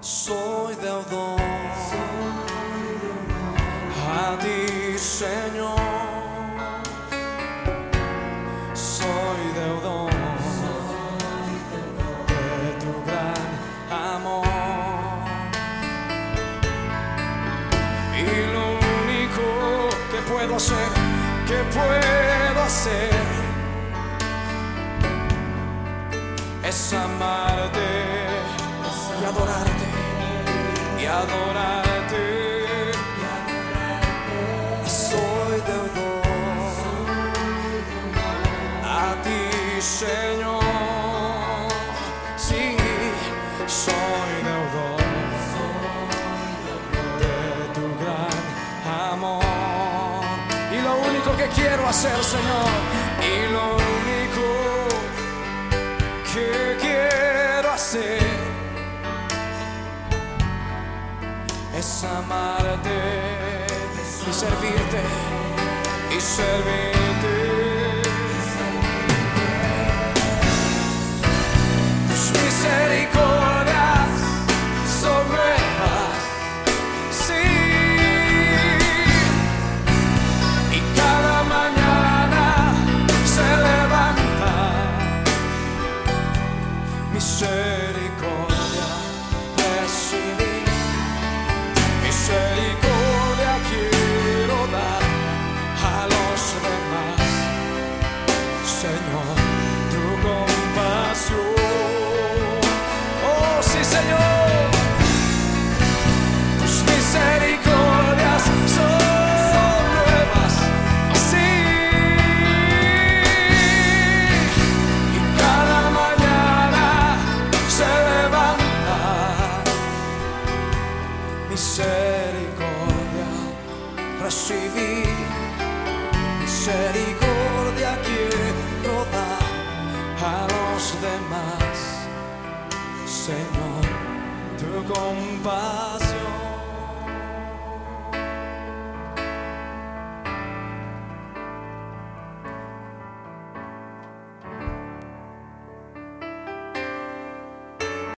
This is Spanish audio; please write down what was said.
soy deudor a ti, Señor. Soy deudor de tu gran amor. Y lo único que puedo hacer, que puedo hacer, es amarte hacer, Señor, y lo único es amarte y servirte y servirte. Misericordia recibí, misericordia quiero dar a los demás, Señor, tu compasión.